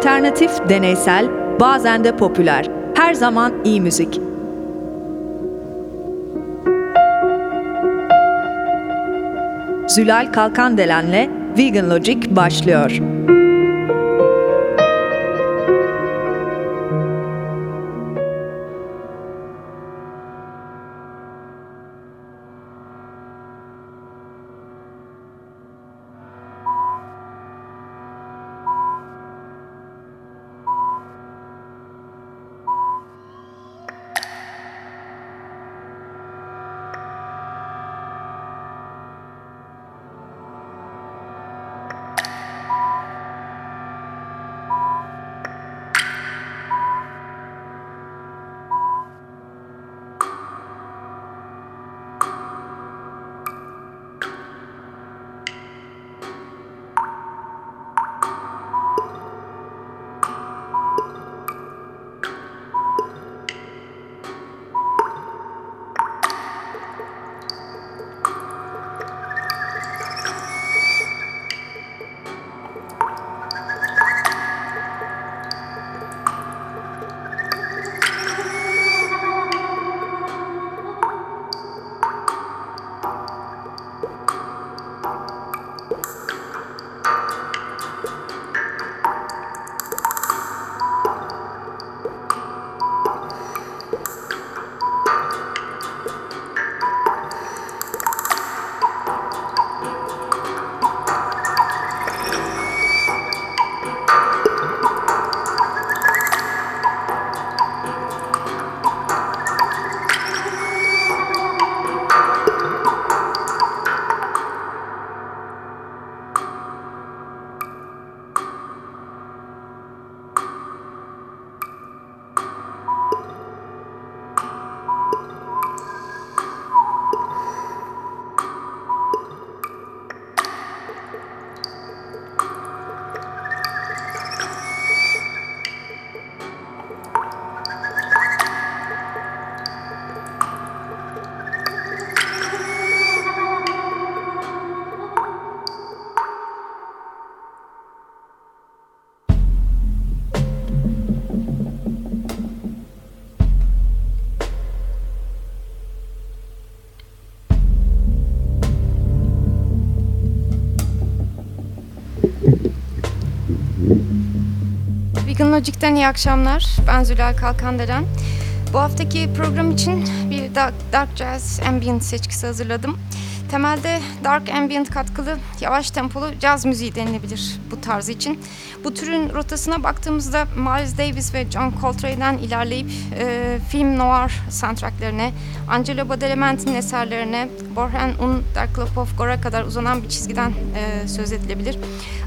Alternatif, deneysel, bazen de popüler. Her zaman iyi müzik. Zülal Kalkandelen'le Vegan Logic başlıyor. Vegan Logic'ten iyi akşamlar. Ben Zülal Kalkandelen. Bu haftaki program için bir dark, Jazz Ambient seçkisi hazırladım. Temelde Dark Ambient katkılı yavaş tempolu caz müziği denilebilir bu tarz için. Bu türün rotasına baktığımızda Miles Davis ve John Coltrane'den ilerleyip e, film noir soundtracklerine, Angelo Badalamenti'nin eserlerine, Borhan Un, Dark Club of Gore'a kadar uzanan bir çizgiden e, söz edilebilir.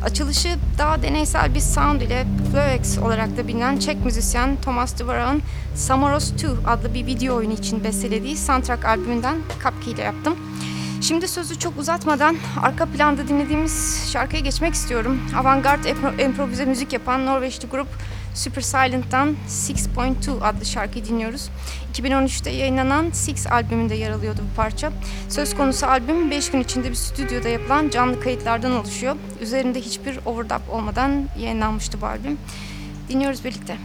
Açılışı daha deneysel bir sound ile Floex olarak da bilinen Çek müzisyen Thomas Dvorak'ın Samoros 2 adlı bir video oyunu için bestelediği soundtrack albümünden Kapki ile yaptım. Şimdi sözü çok uzatmadan arka planda dinlediğimiz şarkıya geçmek istiyorum. Avantgard improvize müzik yapan Norveçli grup Super Silent'tan 6.2 adlı şarkıyı dinliyoruz. 2013'te yayınlanan Six albümünde yer alıyordu bu parça. Söz konusu albüm 5 gün içinde bir stüdyoda yapılan canlı kayıtlardan oluşuyor. Üzerinde hiçbir overdub olmadan yayınlanmıştı bu albüm. Dinliyoruz birlikte.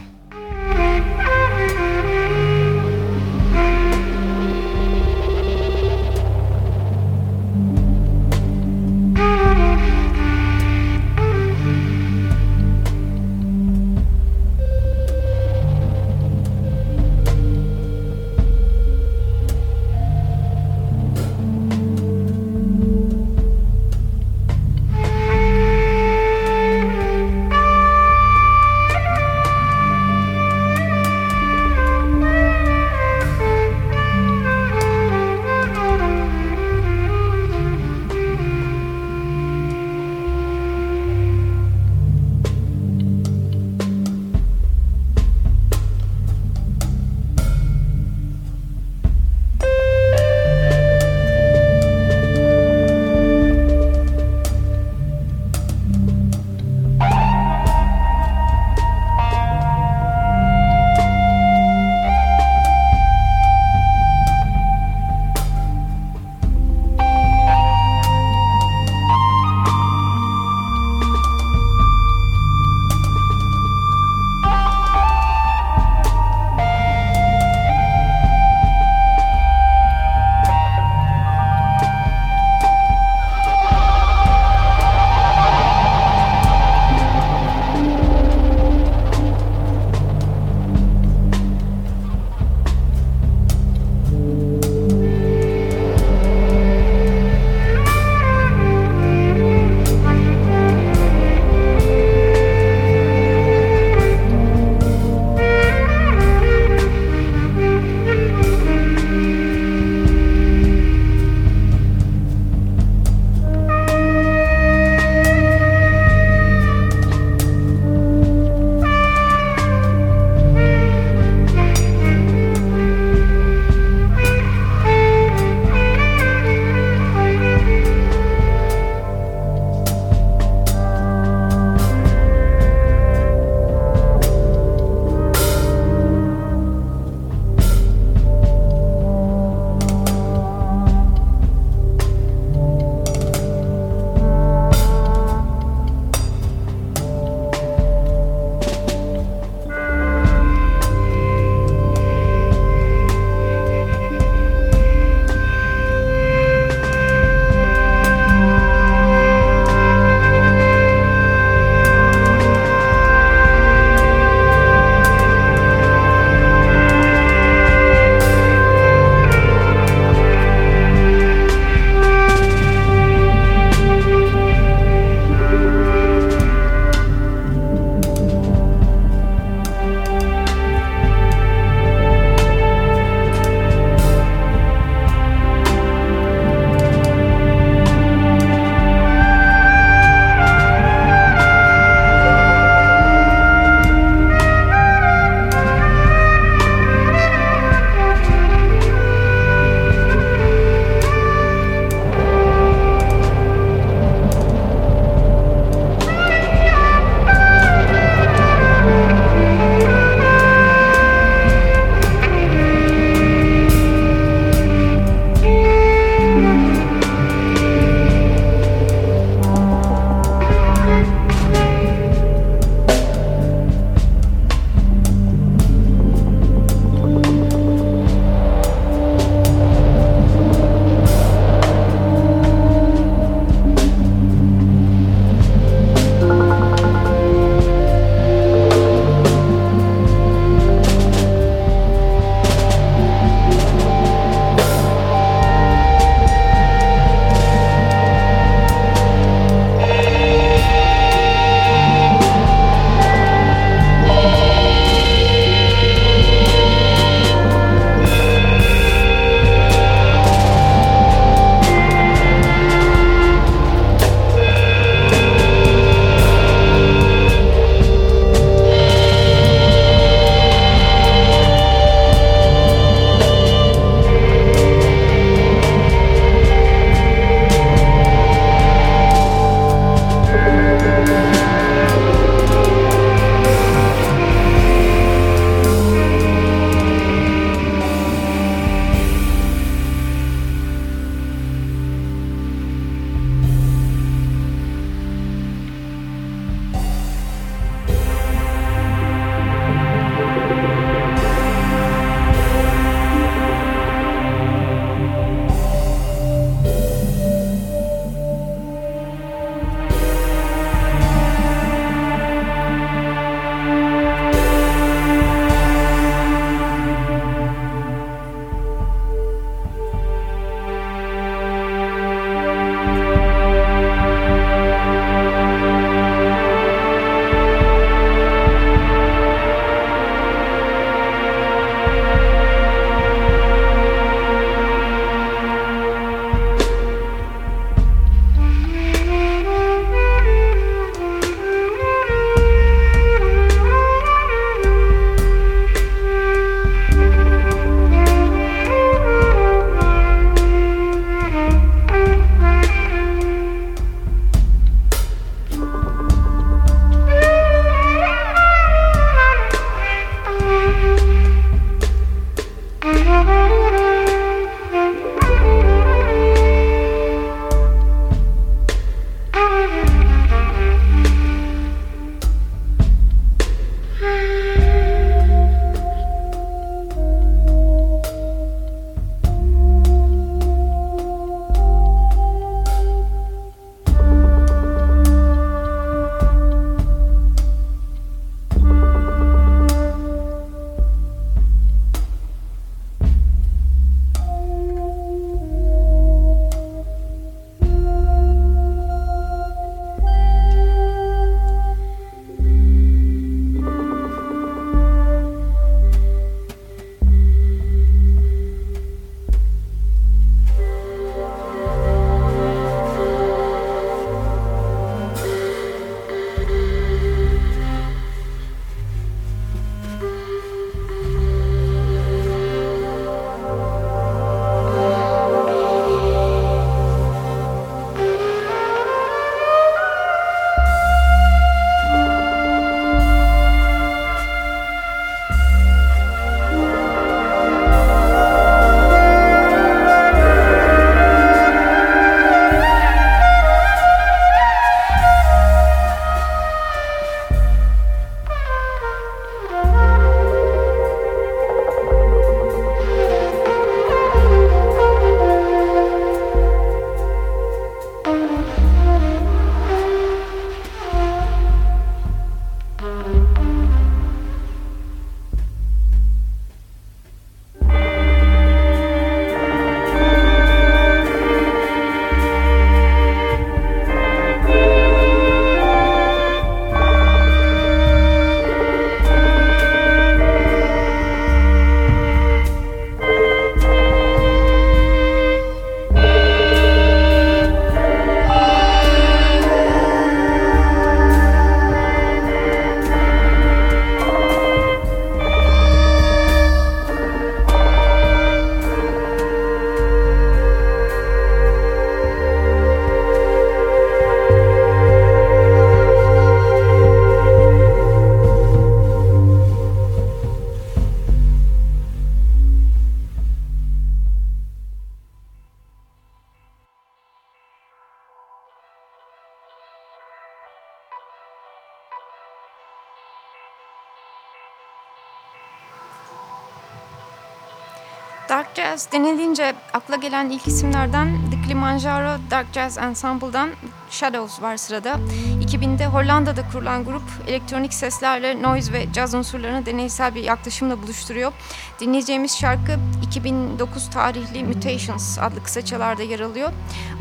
Dark Jazz denilince akla gelen ilk isimlerden The Kilimanjaro Dark Jazz Ensemble'dan Shadows var sırada. 2000'de Hollanda'da kurulan grup elektronik seslerle noise ve caz unsurlarını deneysel bir yaklaşımla buluşturuyor. Dinleyeceğimiz şarkı 2009 tarihli Mutations adlı kısaçalarda yer alıyor.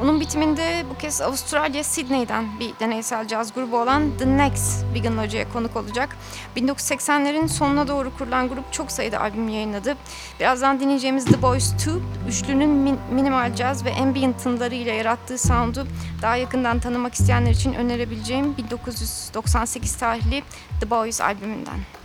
Onun bitiminde bu kez Avustralya Sydney'den bir deneysel caz grubu olan The Next Vegan Hoca'ya konuk olacak. 1980'lerin sonuna doğru kurulan grup çok sayıda albüm yayınladı. Birazdan dinleyeceğimiz The Boys 2, üçlünün min- minimal caz ve ambient tınlarıyla yarattığı sound'u daha yakından tanımak isteyenler için önerebileceğim 1998 tarihli The Boys albümünden.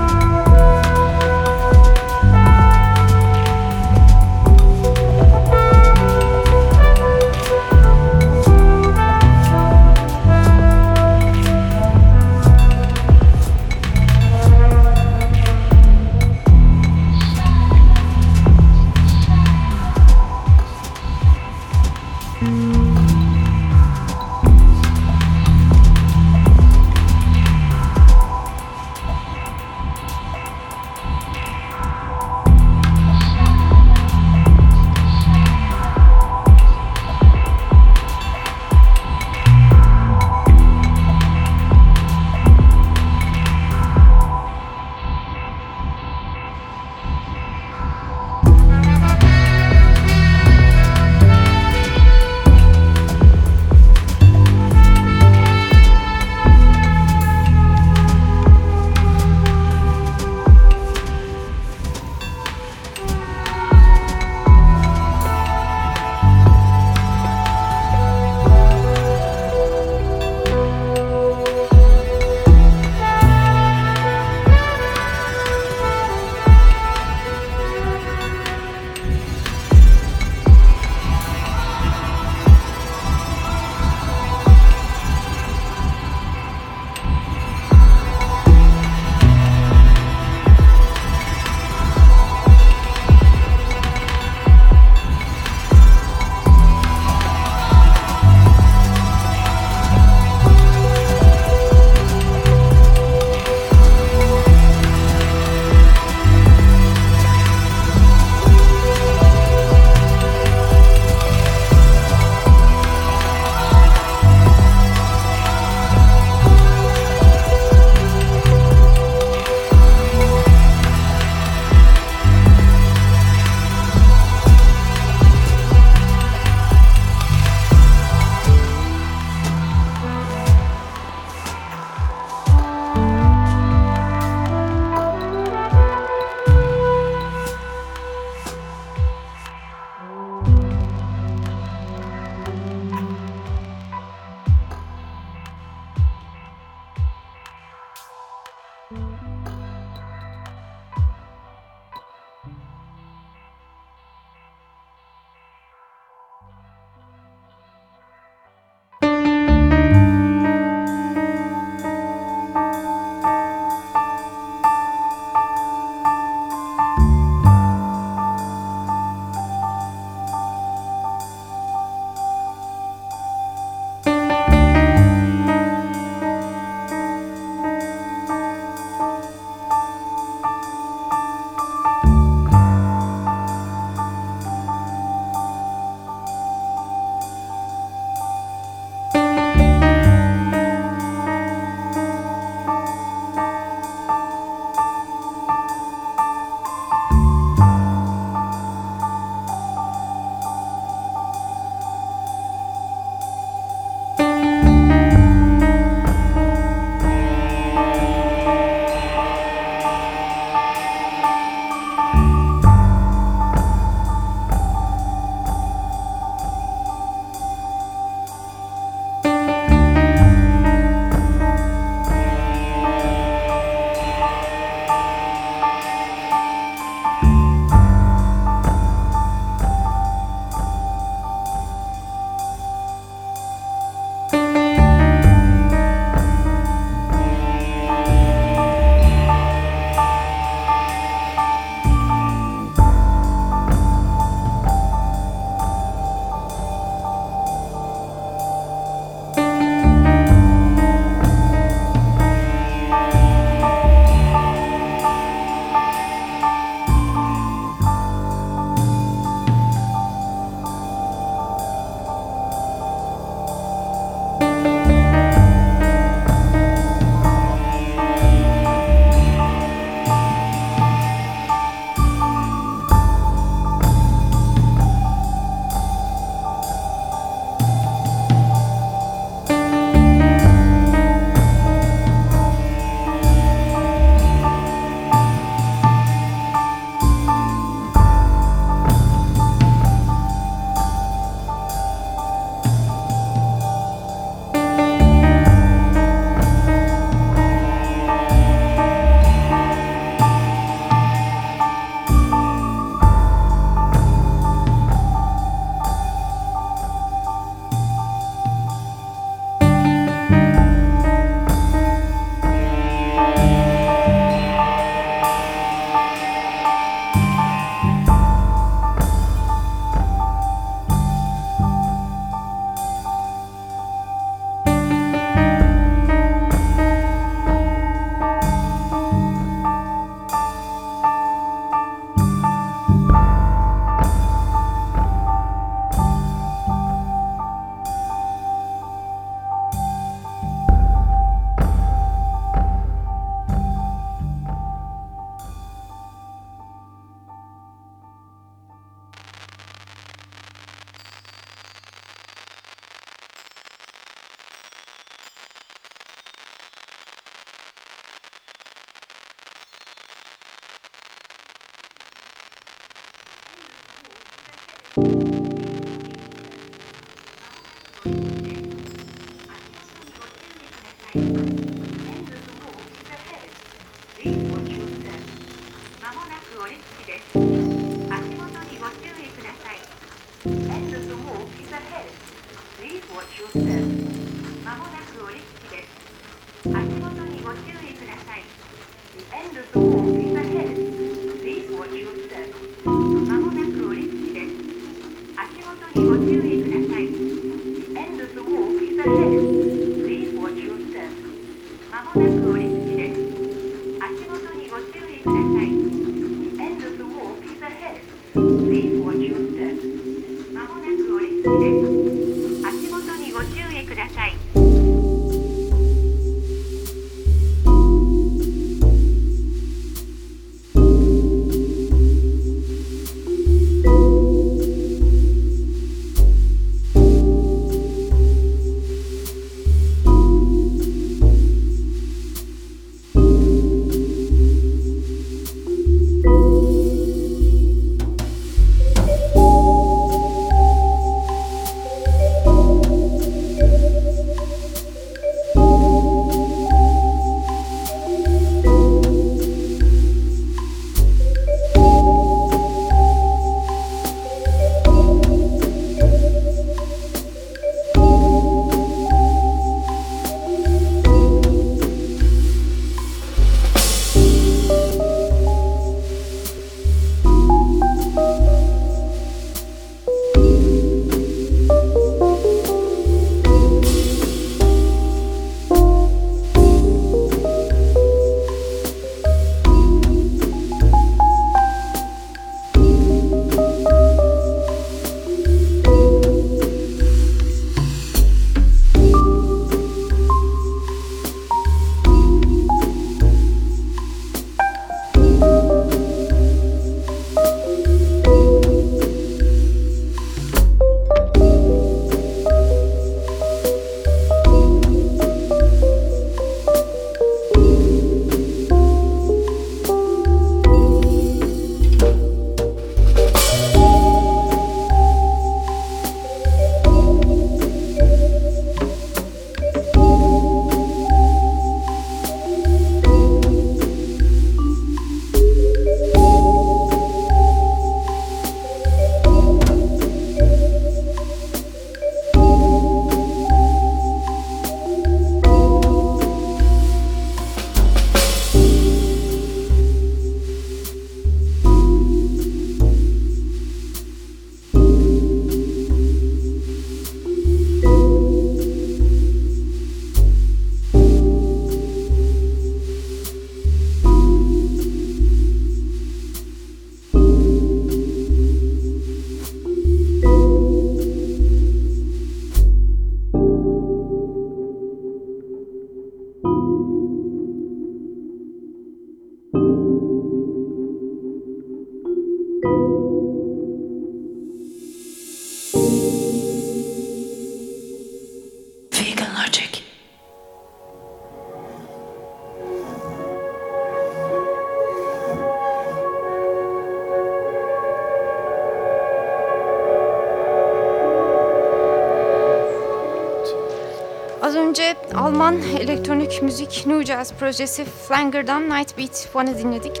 Alman elektronik müzik New Jazz projesi Flanger'dan Night Beat One'ı dinledik.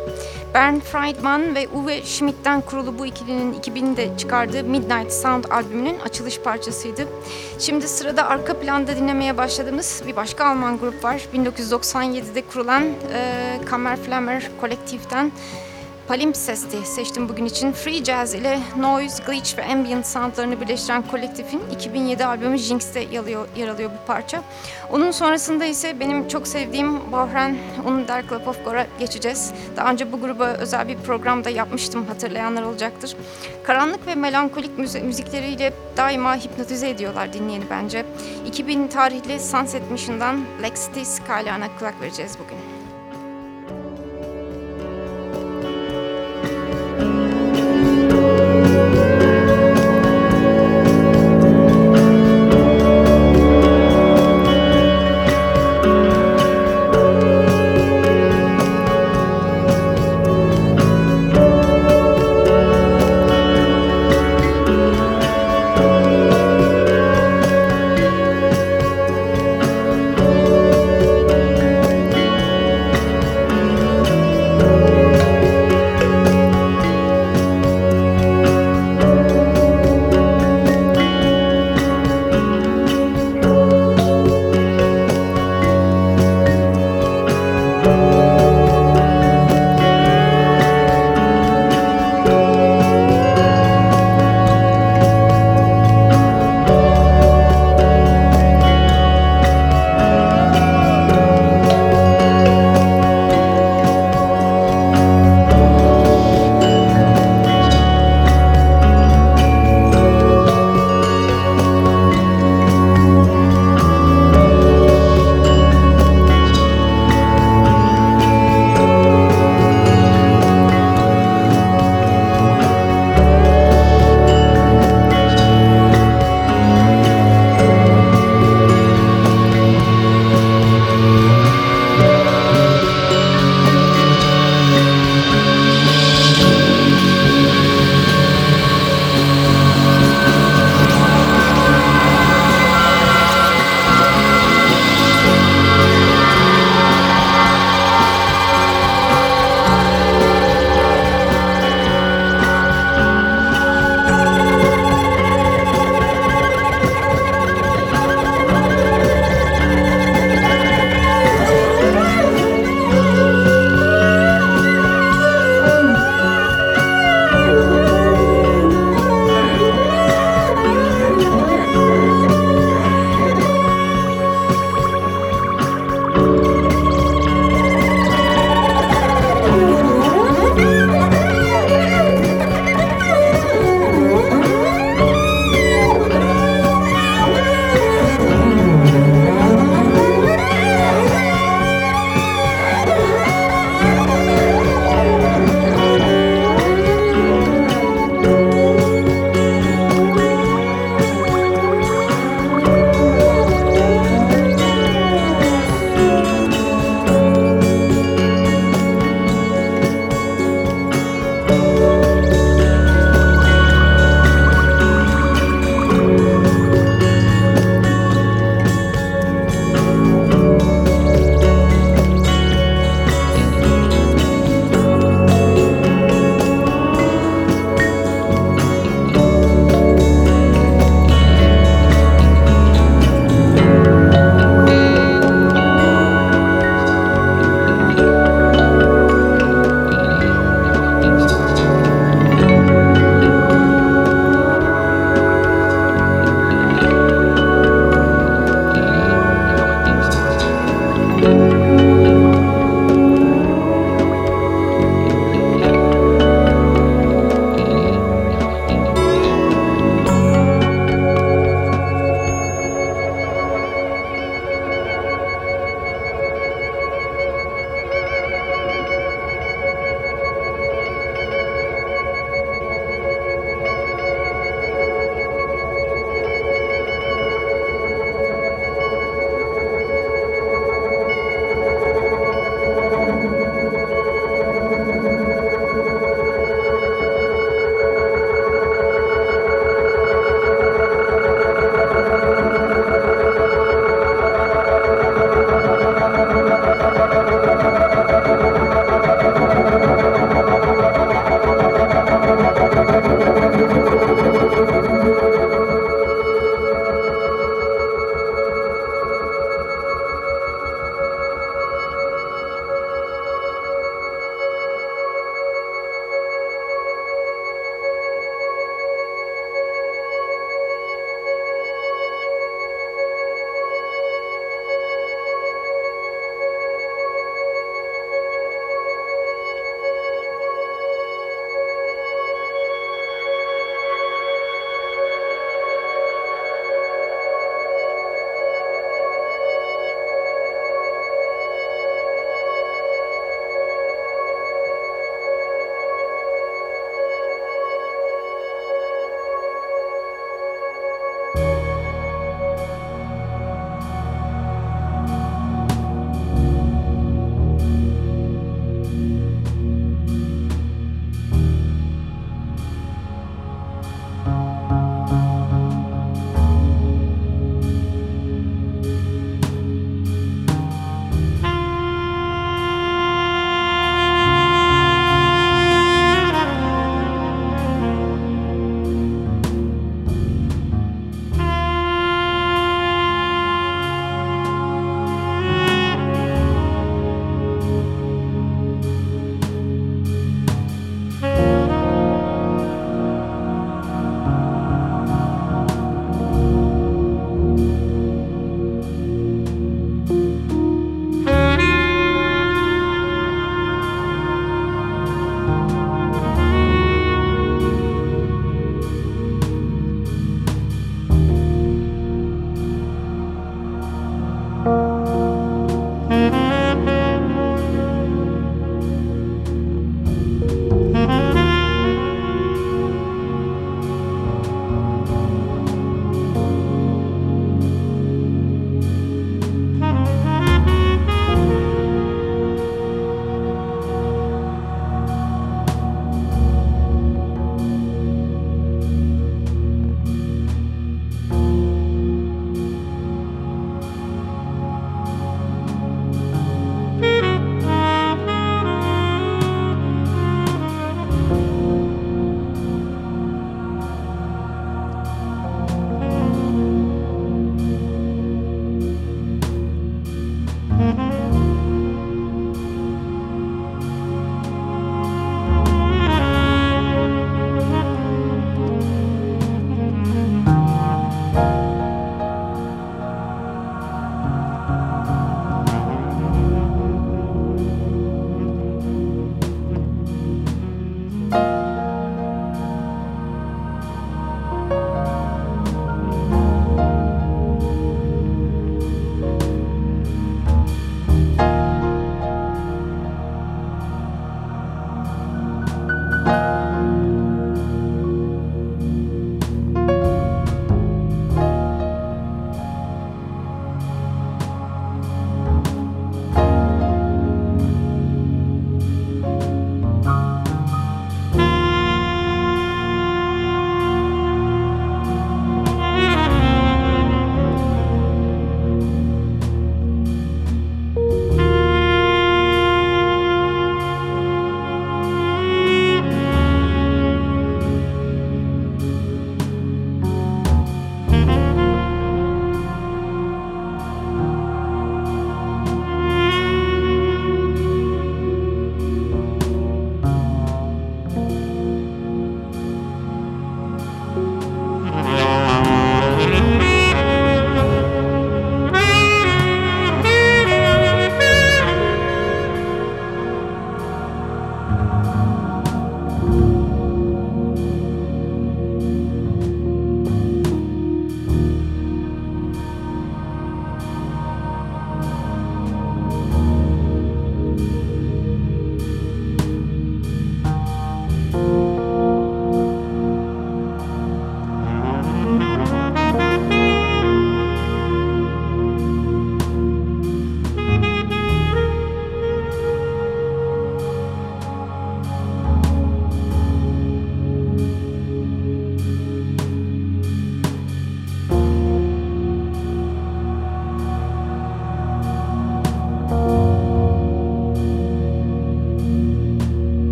Bernd Friedman ve Uwe Schmidt'ten kurulu bu ikilinin 2000'de çıkardığı Midnight Sound albümünün açılış parçasıydı. Şimdi sırada arka planda dinlemeye başladığımız bir başka Alman grup var. 1997'de kurulan e, Kammerflammer kolektiften Palimpsest'i seçtim bugün için. Free Jazz ile Noise, Glitch ve Ambient soundlarını birleştiren kolektifin 2007 albümü Jinx'te yer alıyor, bu parça. Onun sonrasında ise benim çok sevdiğim Bohren und der Club of Gore'a geçeceğiz. Daha önce bu gruba özel bir programda yapmıştım hatırlayanlar olacaktır. Karanlık ve melankolik müzikleriyle daima hipnotize ediyorlar dinleyeni bence. 2000 tarihli Sunset Mission'dan Lex T. Skyline'a kulak vereceğiz bugün.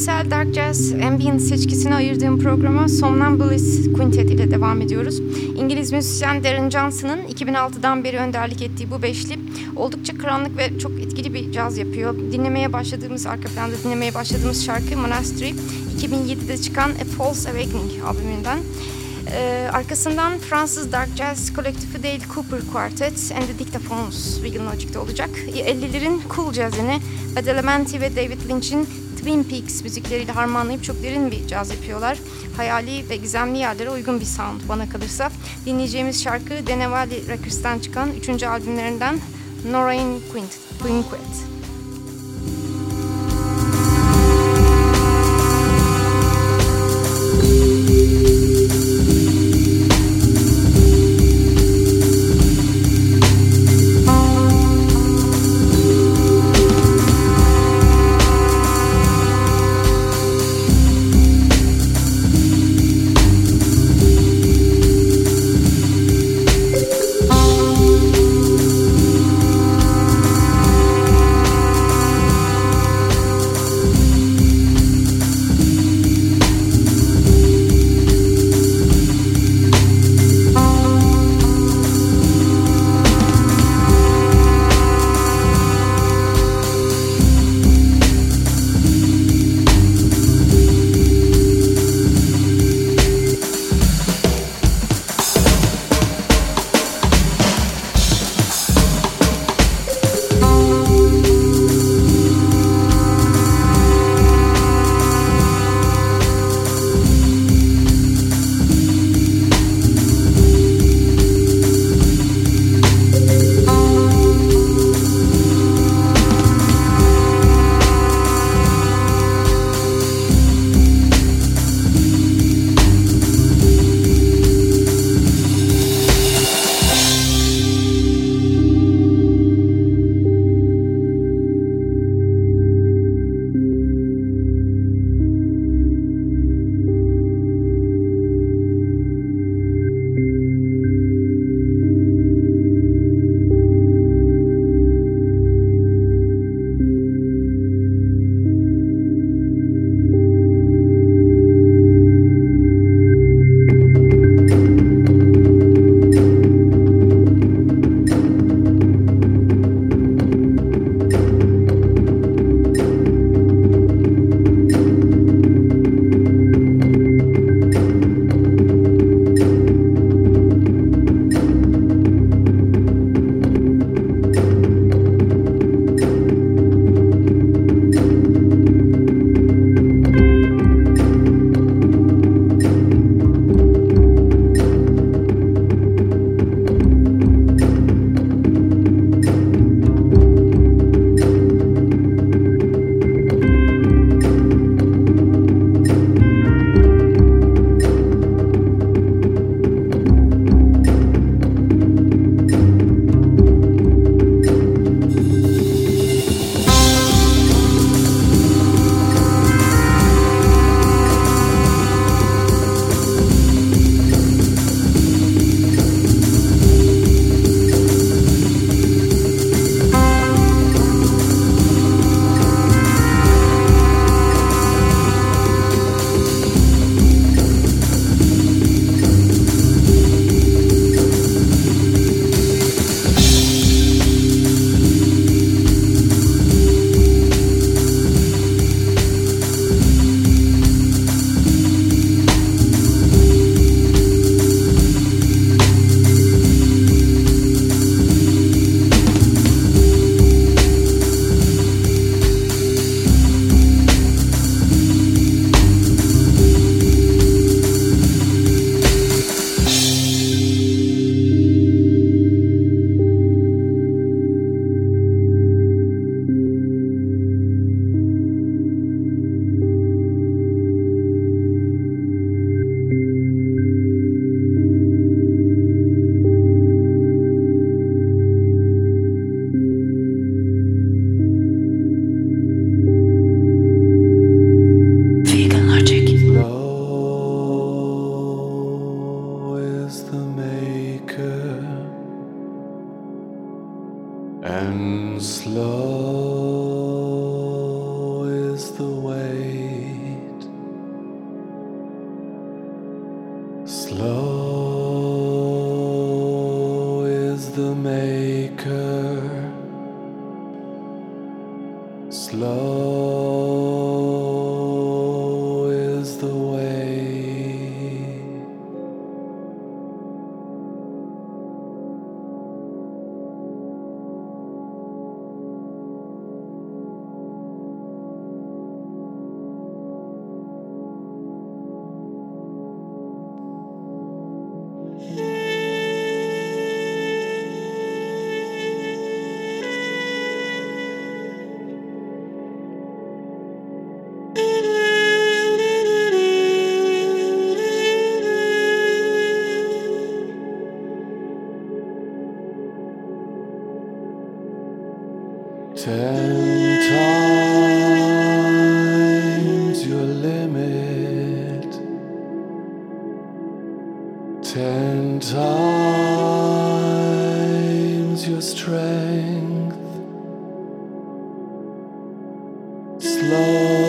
Deneysel Dark Jazz Ambient seçkisine ayırdığım programa Somnambulist Quintet ile devam ediyoruz. İngiliz müzisyen Darren Johnson'ın 2006'dan beri önderlik ettiği bu beşli oldukça karanlık ve çok etkili bir caz yapıyor. Dinlemeye başladığımız, arka planda dinlemeye başladığımız şarkı Monastery 2007'de çıkan A False Awakening albümünden. Ee, arkasından Fransız Dark Jazz kolektifi Dale Cooper Quartet and the Dictaphones Regal Logic'te olacak. 50'lerin cool jazzini Badalamenti ve David Lynch'in Twin Peaks müzikleriyle harmanlayıp çok derin bir caz yapıyorlar. Hayali ve gizemli yerlere uygun bir sound bana kalırsa. Dinleyeceğimiz şarkı Denevali Records'tan çıkan 3. albümlerinden Norain Quint, Quinquet. Your strength. Slow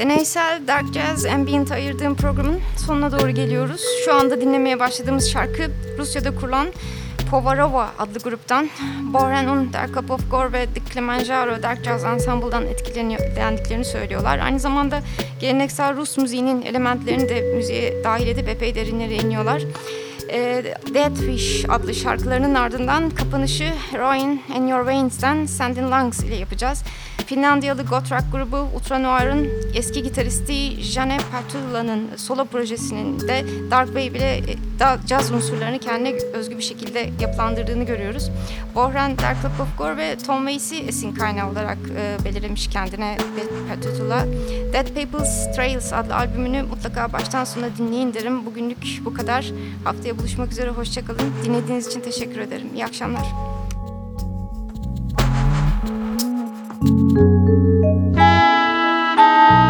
Deneysel Dark Jazz Ambient ayırdığım programın sonuna doğru geliyoruz. Şu anda dinlemeye başladığımız şarkı Rusya'da kurulan Povarova adlı gruptan Bohren und Der Cup of Gore ve The Kilimanjaro Dark Jazz Ensemble'dan etkilendiklerini söylüyorlar. Aynı zamanda geleneksel Rus müziğinin elementlerini de müziğe dahil edip epey derinlere iniyorlar. E, Dead Fish adlı şarkılarının ardından kapanışı Heroin in Your Veins'ten Sand in Lungs ile yapacağız. Finlandiyalı goth rock grubu Ultranoir'ın eski gitaristi Jane Partula'nın solo projesinin de Dark Wave ile e, da caz unsurlarını kendine özgü bir şekilde yapılandırdığını görüyoruz. Bohren, Dark Club of Gore ve Tom Waits'i esin kaynağı olarak e, belirlemiş kendine Dead. Dead People's Trails adlı albümünü mutlaka baştan sona dinleyin derim. Bugünlük bu kadar. Haftaya buluşmak üzere hoşçakalın. Dinlediğiniz için teşekkür ederim. İyi akşamlar. Thank you.